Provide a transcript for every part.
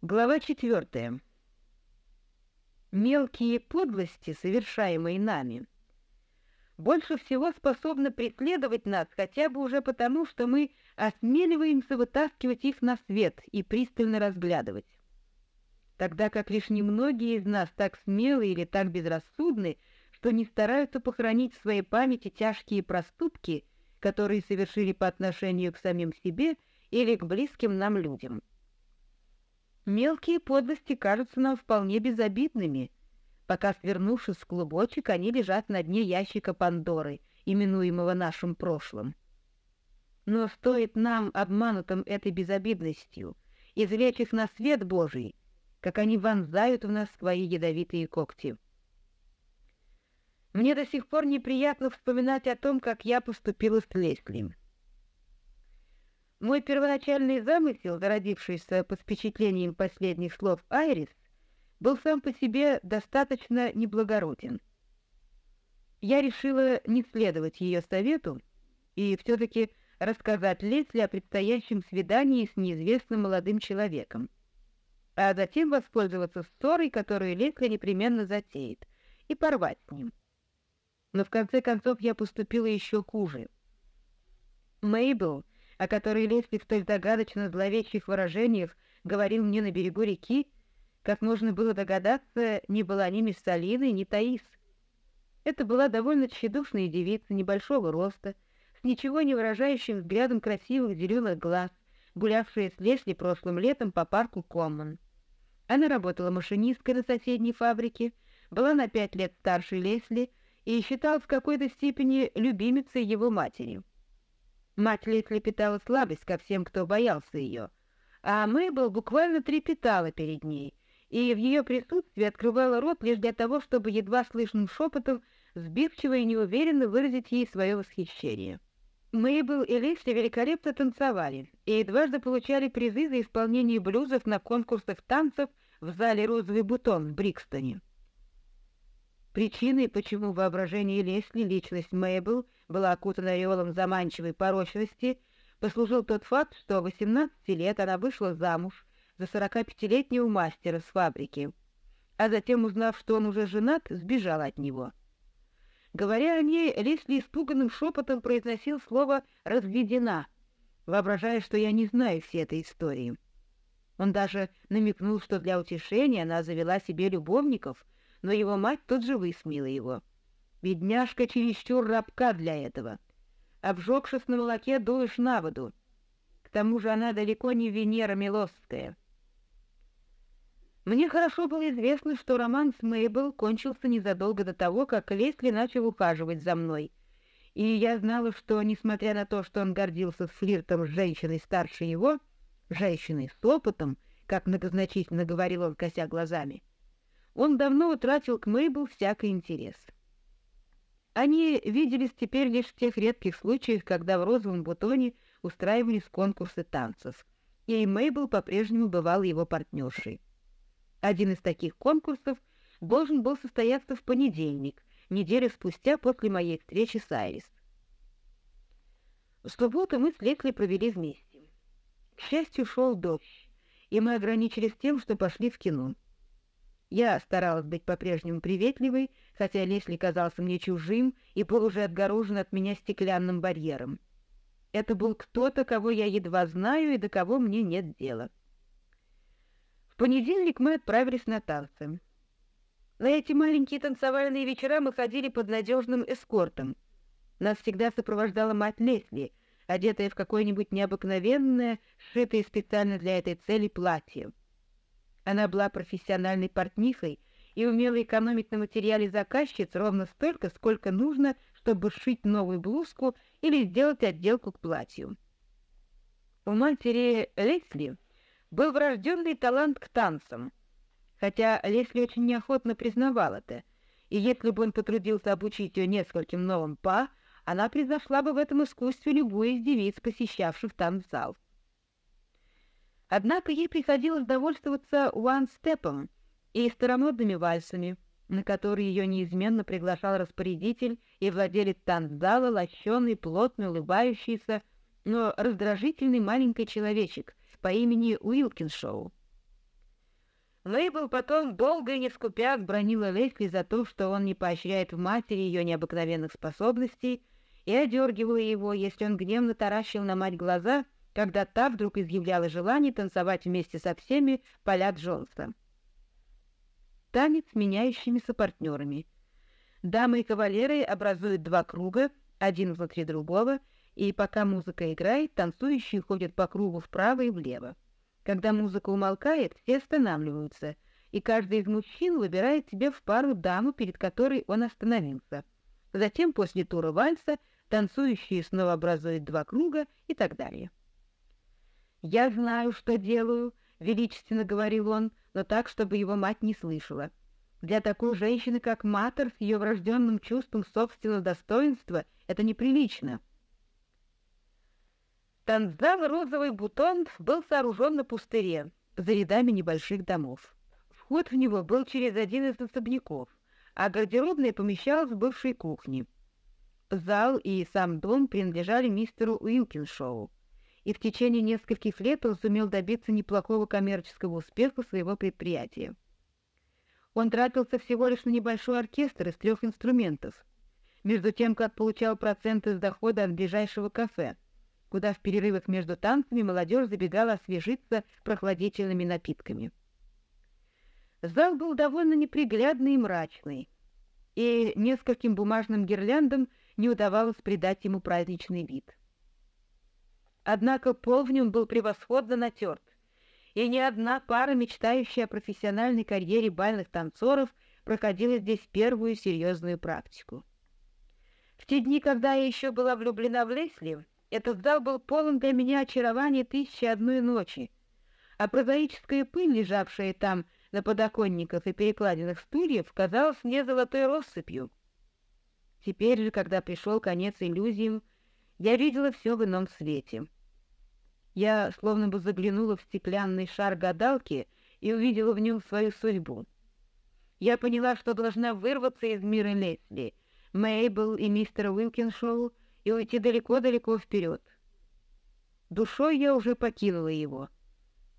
Глава четвертая. Мелкие подлости, совершаемые нами, больше всего способны преследовать нас хотя бы уже потому, что мы осмеливаемся вытаскивать их на свет и пристально разглядывать. Тогда как лишь немногие из нас так смелы или так безрассудны, что не стараются похоронить в своей памяти тяжкие проступки, которые совершили по отношению к самим себе или к близким нам людям. Мелкие подлости кажутся нам вполне безобидными, пока, свернувшись в клубочек, они лежат на дне ящика Пандоры, именуемого нашим прошлым. Но стоит нам, обманутым этой безобидностью, извлечь их на свет Божий, как они вонзают в нас свои ядовитые когти. Мне до сих пор неприятно вспоминать о том, как я поступила с Лесли. Мой первоначальный замысел, зародившийся под впечатлением последних слов Айрис, был сам по себе достаточно неблагороден. Я решила не следовать ее совету и все-таки рассказать Лесли о предстоящем свидании с неизвестным молодым человеком, а затем воспользоваться ссорой, которую Лесли непременно затеет, и порвать с ним. Но в конце концов я поступила еще хуже. Мейбл — о которой Лесли в столь загадочно зловещих выражениях говорил мне на берегу реки, как можно было догадаться, не была ни мисс Салины, ни Таис. Это была довольно тщедушная девица небольшого роста, с ничего не выражающим взглядом красивых зеленых глаз, гулявшая с Лесли прошлым летом по парку Коммон. Она работала машинисткой на соседней фабрике, была на пять лет старше Лесли и считалась в какой-то степени любимицей его матери. Мать Лесли питала слабость ко всем, кто боялся ее, а Мэйбл буквально трепетала перед ней, и в ее присутствии открывала рот лишь для того, чтобы едва слышным шепотом сбивчиво и неуверенно выразить ей свое восхищение. Мэйбл и Лесли великолепно танцевали и дважды получали призы за исполнение блюзов на конкурсах танцев в зале «Розовый бутон» в Брикстоне. Причиной, почему воображение Лесли личность Мэйбл была окутана ореолом заманчивой порочности, послужил тот факт, что в 18 лет она вышла замуж за 45-летнего мастера с фабрики, а затем, узнав, что он уже женат, сбежала от него. Говоря о ней, Лесли испуганным шепотом произносил слово «разведена», воображая, что я не знаю всей этой истории. Он даже намекнул, что для утешения она завела себе любовников — но его мать тут же высмеяла его. Бедняжка чересчур рабка для этого. Обжегшись на молоке, дуешь на воду. К тому же она далеко не Венера Милосская. Мне хорошо было известно, что роман с Мейбл кончился незадолго до того, как Лесли начал ухаживать за мной. И я знала, что, несмотря на то, что он гордился флиртом с женщиной старше его, женщиной с опытом, как многозначительно говорил он, кося глазами, он давно утратил к Мейбл всякий интерес. Они виделись теперь лишь в тех редких случаях, когда в розовом бутоне устраивались конкурсы танцев, и Мейбл по-прежнему бывал его партнершей. Один из таких конкурсов должен был состояться в понедельник, неделю спустя после моей встречи с Айрис. В субботу мы с Лекли провели вместе. К счастью, шел дождь, и мы ограничились тем, что пошли в кино. Я старалась быть по-прежнему приветливой, хотя Лесли казался мне чужим и был уже отгорожен от меня стеклянным барьером. Это был кто-то, кого я едва знаю и до кого мне нет дела. В понедельник мы отправились на танцы. На эти маленькие танцевальные вечера мы ходили под надежным эскортом. Нас всегда сопровождала мать Лесли, одетая в какое-нибудь необыкновенное, сшитое специально для этой цели платье. Она была профессиональной портнихой и умела экономить на материале заказчиц ровно столько, сколько нужно, чтобы сшить новую блузку или сделать отделку к платью. У матери Лесли был врожденный талант к танцам, хотя Лесли очень неохотно признавал это, и если бы он потрудился обучить ее нескольким новым па, она превзошла бы в этом искусстве любую из девиц, посещавших танцзал. Однако ей приходилось довольствоваться уан-степом и старомодными вальсами, на которые ее неизменно приглашал распорядитель и владелец танцзала, лощеный, плотный, улыбающийся, но раздражительный маленький человечек по имени Уилкиншоу. Мейбл потом долго и не скупясь бронила Лесли за то, что он не поощряет в матери ее необыкновенных способностей и одергивала его, если он гневно таращил на мать глаза, когда та вдруг изъявляла желание танцевать вместе со всеми поля Джонса. Танец с меняющимися партнерами. Дамы и кавалеры образуют два круга, один внутри другого, и пока музыка играет, танцующие ходят по кругу вправо и влево. Когда музыка умолкает, все останавливаются, и каждый из мужчин выбирает себе в пару даму, перед которой он остановился. Затем, после тура вальса, танцующие снова образуют два круга и так далее. «Я знаю, что делаю», — величественно говорил он, но так, чтобы его мать не слышала. «Для такой женщины, как Матер, с ее врожденным чувством собственного достоинства, это неприлично». Танзал розовый бутон был сооружен на пустыре, за рядами небольших домов. Вход в него был через один из особняков, а гардеробная помещалась в бывшей кухне. Зал и сам дом принадлежали мистеру Уилкиншоу, и в течение нескольких лет он сумел добиться неплохого коммерческого успеха своего предприятия. Он тратился всего лишь на небольшой оркестр из трех инструментов, между тем, как получал проценты с дохода от ближайшего кафе — куда в перерывах между танцами молодежь забегала освежиться прохладительными напитками. Зал был довольно неприглядный и мрачный, и нескольким бумажным гирляндам не удавалось придать ему праздничный вид. Однако пол в нем был превосходно натерт, и ни одна пара, мечтающая о профессиональной карьере бальных танцоров, проходила здесь первую серьезную практику. В те дни, когда я еще была влюблена в Лесли, этот зал был полон для меня очарования тысячи одной ночи, а прозаическая пыль, лежавшая там на подоконниках и перекладинах стульев, казалась мне золотой россыпью. Теперь же, когда пришел конец иллюзиям, я видела все в ином свете. Я словно бы заглянула в стеклянный шар гадалки и увидела в нем свою судьбу. Я поняла, что должна вырваться из мира Лесли, Мейбл и мистера Уилкиншоу, и уйти далеко-далеко вперед. Душой я уже покинула его.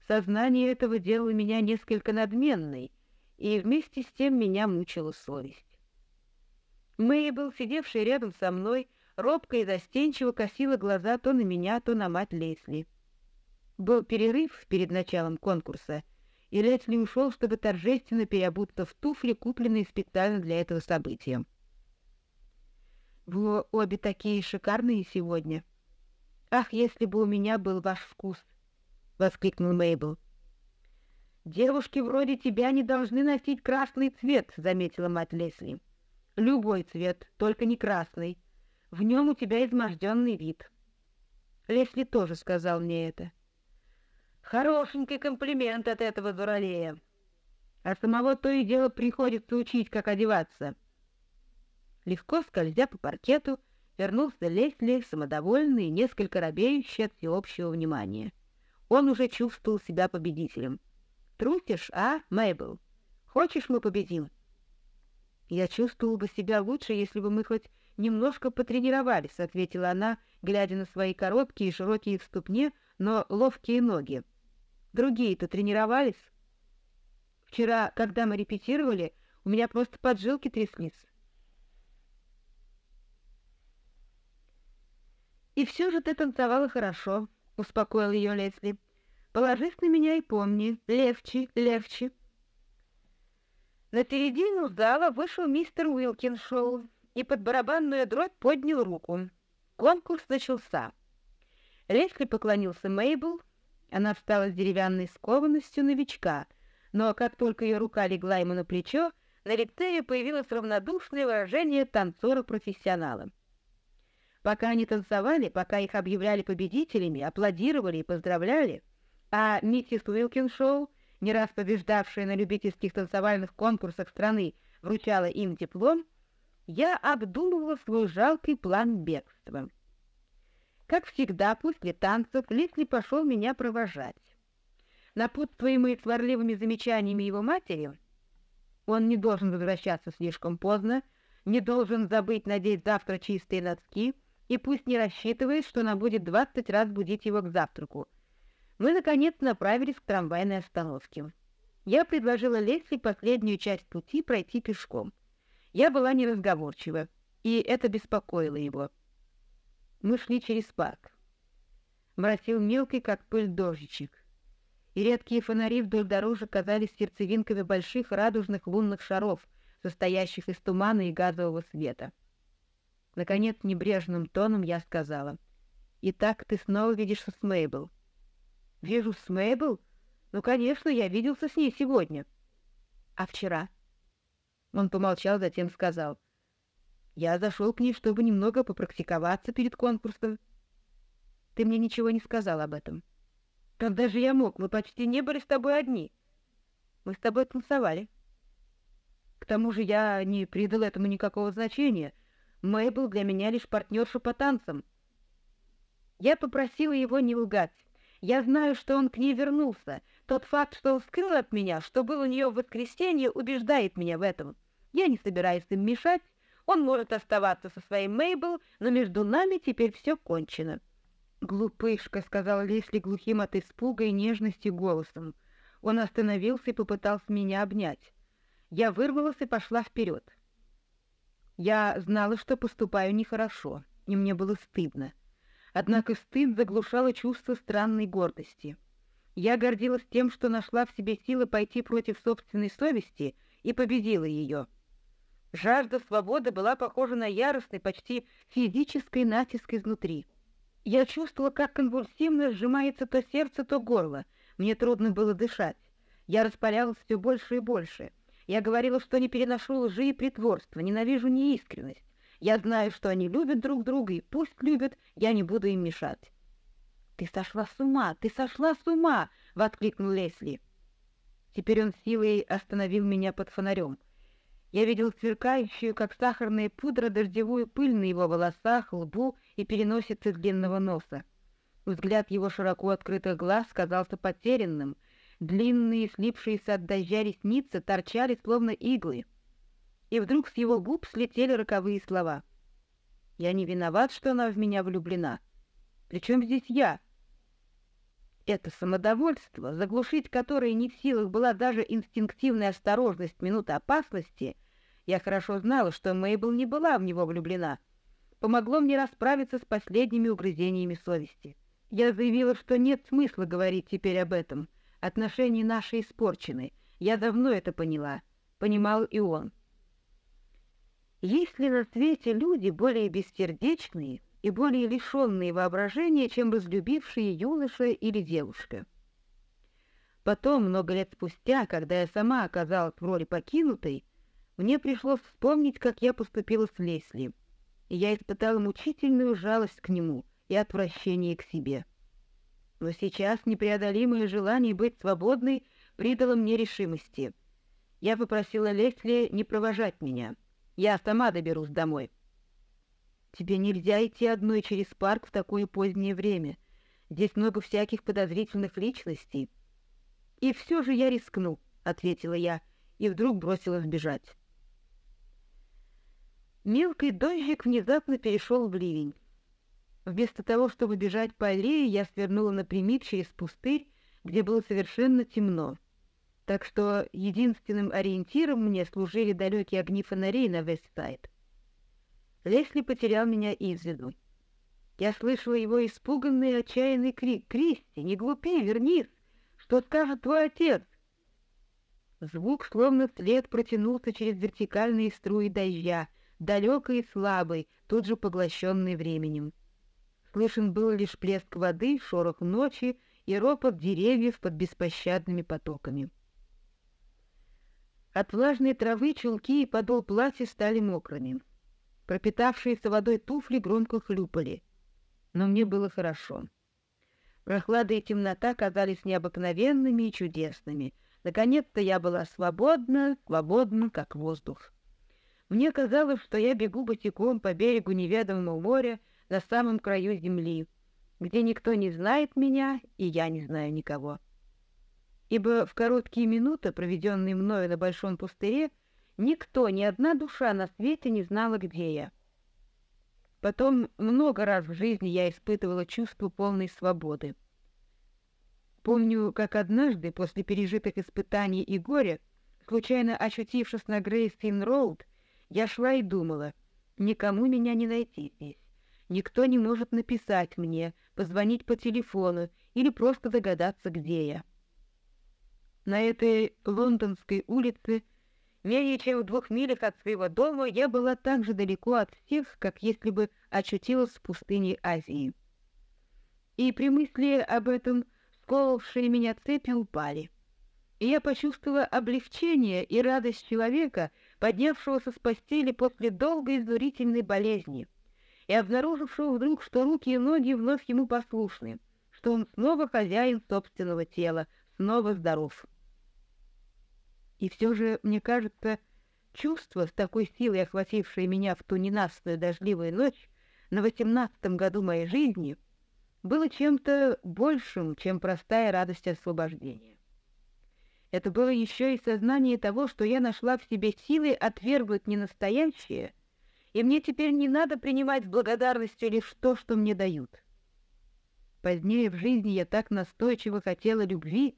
Сознание этого делало меня несколько надменной, и вместе с тем меня мучила совесть. Мейбл, сидевшая рядом со мной, робко и застенчиво косила глаза то на меня, то на мать Лесли. Был перерыв перед началом конкурса, и Лесли ушел, чтобы торжественно переобуться в туфли, купленные специально для этого события. Вы обе такие шикарные сегодня. Ах, если бы у меня был ваш вкус, воскликнул Мейбл. Девушки вроде тебя не должны носить красный цвет, заметила мать Лесли. Любой цвет, только не красный. В нем у тебя изможденный вид. Лесли тоже сказал мне это. Хорошенький комплимент от этого дуралея. А самого то и дело приходится учить, как одеваться. Легко скользя по паркету, вернулся Лесли, самодовольный и несколько робеющий от всеобщего внимания. Он уже чувствовал себя победителем. «Трусишь, а, Мэйбл? Хочешь, мы победим?» «Я чувствовал бы себя лучше, если бы мы хоть немножко потренировались», — ответила она, глядя на свои короткие и широкие в ступне, но ловкие ноги. «Другие-то тренировались?» «Вчера, когда мы репетировали, у меня просто поджилки тряслись. «И все же ты танцевала хорошо», — успокоил ее Лесли. «Положись на меня и помни, легче, легче». На середину зала вышел мистер Уилкиншоу и под барабанную дробь поднял руку. Конкурс начался. Лесли поклонился Мейбл. Она встала с деревянной скованностью новичка, но как только ее рука легла ему на плечо, на лице ее появилось равнодушное выражение танцора-профессионала. Пока они танцевали, пока их объявляли победителями, аплодировали и поздравляли, а миссис Уилкиншоу, не раз побеждавшая на любительских танцевальных конкурсах страны, вручала им диплом, я обдумывала свой жалкий план бегства. Как всегда, после танцев Лесли пошел меня провожать. Напутствуемый сварливыми замечаниями его матери, он не должен возвращаться слишком поздно, не должен забыть надеть завтра чистые носки — и пусть не рассчитывает, что она будет двадцать раз будить его к завтраку. Мы, наконец, направились к трамвайной остановке. Я предложила Лесли последнюю часть пути пройти пешком. Я была неразговорчива, и это беспокоило его. Мы шли через парк. Моросил мелкий, как пыль, дождичек, и редкие фонари вдоль дорожек казались сердцевинками больших радужных лунных шаров, состоящих из тумана и газового света. Наконец, небрежным тоном я сказала, «Итак, ты снова видишься с Мейбл». «Вижу с Мейбл? Ну, конечно, я виделся с ней сегодня». «А вчера?» Он помолчал, затем сказал, «Я зашел к ней, чтобы немного попрактиковаться перед конкурсом». «Ты мне ничего не сказал об этом». «Когда же я мог? Мы почти не были с тобой одни. Мы с тобой танцевали». К тому же я не придал этому никакого значения. Мейбл для меня лишь партнерша по танцам. Я попросила его не лгать. Я знаю, что он к ней вернулся. Тот факт, что он скрыл от меня, что был у нее в воскресенье, убеждает меня в этом. Я не собираюсь им мешать. Он может оставаться со своей Мейбл, но между нами теперь все кончено. «Глупышка», — сказал Лесли глухим от испуга и нежности голосом. Он остановился и попытался меня обнять. Я вырвалась и пошла вперед. Я знала, что поступаю нехорошо, и мне было стыдно. Однако стыд заглушало чувство странной гордости. Я гордилась тем, что нашла в себе силы пойти против собственной совести и победила ее. Жажда свободы была похожа на яростный, почти физический натиск изнутри. Я чувствовала, как конвульсивно сжимается то сердце, то горло. Мне трудно было дышать. Я распалялась все больше и больше. Я говорила, что не переношу лжи и притворства, ненавижу неискренность. Я знаю, что они любят друг друга, и пусть любят, я не буду им мешать. «Ты сошла с ума! Ты сошла с ума!» — воскликнул Лесли. Теперь он силой остановил меня под фонарем. Я видел сверкающую, как сахарная пудра, дождевую пыль на его волосах, лбу и переносице длинного носа. Взгляд его широко открытых глаз казался потерянным — Длинные, слипшиеся от дождя ресницы торчали, словно иглы. И вдруг с его губ слетели роковые слова. «Я не виноват, что она в меня влюблена. Причем здесь я?» Это самодовольство, заглушить которое не в силах была даже инстинктивная осторожность минуты опасности, я хорошо знала, что Мейбл не была в него влюблена, помогло мне расправиться с последними угрызениями совести. Я заявила, что нет смысла говорить теперь об этом — Отношения наши испорчены. Я давно это поняла. Понимал и он. Есть ли на свете люди более бессердечные и более лишенные воображения, чем разлюбившие юноша или девушка? Потом, много лет спустя, когда я сама оказалась в роли покинутой, мне пришлось вспомнить, как я поступила с Лесли, и я испытала мучительную жалость к нему и отвращение к себе. Но сейчас непреодолимое желание быть свободной придало мне решимости. Я попросила Лесли не провожать меня. Я сама доберусь домой. Тебе нельзя идти одной через парк в такое позднее время. Здесь много всяких подозрительных личностей. И все же я рискну, — ответила я, и вдруг бросилась бежать. Мелкий дождик внезапно перешел в ливень. Вместо того, чтобы бежать по аллее, я свернула напрямик через пустырь, где было совершенно темно. Так что единственным ориентиром мне служили далекие огни фонарей на Вестсайд. Лесли потерял меня из виду. Я слышала его испуганный отчаянный крик. «Кристи, не глупи, вернись! Что скажет твой отец?» Звук, словно след, протянулся через вертикальные струи дождя, далекий и слабый, тут же поглощенный временем. Слышен был лишь плеск воды, шорох ночи и ропот деревьев под беспощадными потоками. От влажной травы чулки и подол платья стали мокрыми. Пропитавшиеся водой туфли громко хлюпали. Но мне было хорошо. Прохлада и темнота казались необыкновенными и чудесными. Наконец-то я была свободна, свободна, как воздух. Мне казалось, что я бегу босиком по берегу неведомого моря, на самом краю земли, где никто не знает меня, и я не знаю никого. Ибо в короткие минуты, проведенные мною на большом пустыре, никто, ни одна душа на свете не знала, где я. Потом много раз в жизни я испытывала чувство полной свободы. Помню, как однажды, после пережитых испытаний и горя, случайно ощутившись на Грейстин-Роуд, я шла и думала, никому меня не найти здесь. Никто не может написать мне, позвонить по телефону или просто догадаться, где я. На этой лондонской улице, менее чем в двух милях от своего дома, я была так же далеко от всех, как если бы очутилась в пустыне Азии. И при мысли об этом сковавшие меня цепи упали. И я почувствовала облегчение и радость человека, поднявшегося с постели после долгой изнурительной болезни — и обнаружившего вдруг, что руки и ноги вновь ему послушны, что он снова хозяин собственного тела, снова здоров. И все же, мне кажется, чувство, с такой силой охватившее меня в ту ненастную дождливую ночь на восемнадцатом году моей жизни, было чем-то большим, чем простая радость освобождения. Это было еще и сознание того, что я нашла в себе силы отвергнуть ненастоящее и мне теперь не надо принимать с благодарностью лишь то, что мне дают. Позднее в жизни я так настойчиво хотела любви,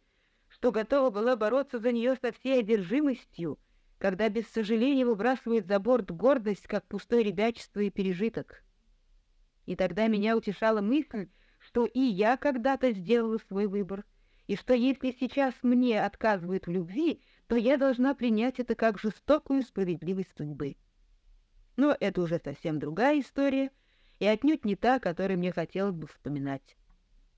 что готова была бороться за нее со всей одержимостью, когда без сожаления выбрасывает за борт гордость, как пустое ребячество и пережиток. И тогда меня утешала мысль, что и я когда-то сделала свой выбор, и что если сейчас мне отказывают в любви, то я должна принять это как жестокую справедливость судьбы. Но это уже совсем другая история, и отнюдь не та, которой мне хотелось бы вспоминать.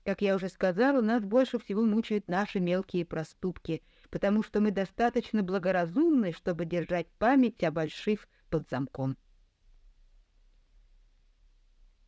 Как я уже сказала, нас больше всего мучают наши мелкие проступки, потому что мы достаточно благоразумны, чтобы держать память о больших под замком.